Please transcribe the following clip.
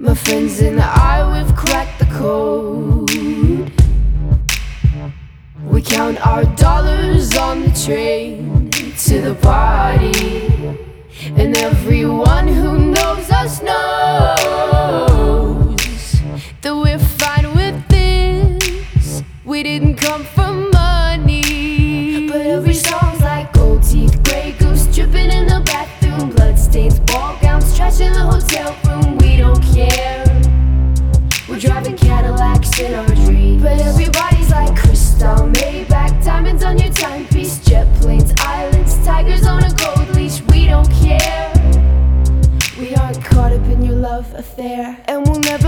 My friends and I, we've cracked the code. We count our dollars on the train to the party. And everyone who knows us knows but everybody's like Cristal, Maybach, diamonds on your timepiece, jet planes, islands, tigers on a gold leash. We don't care. We aren't caught up in your love affair, and we'll never.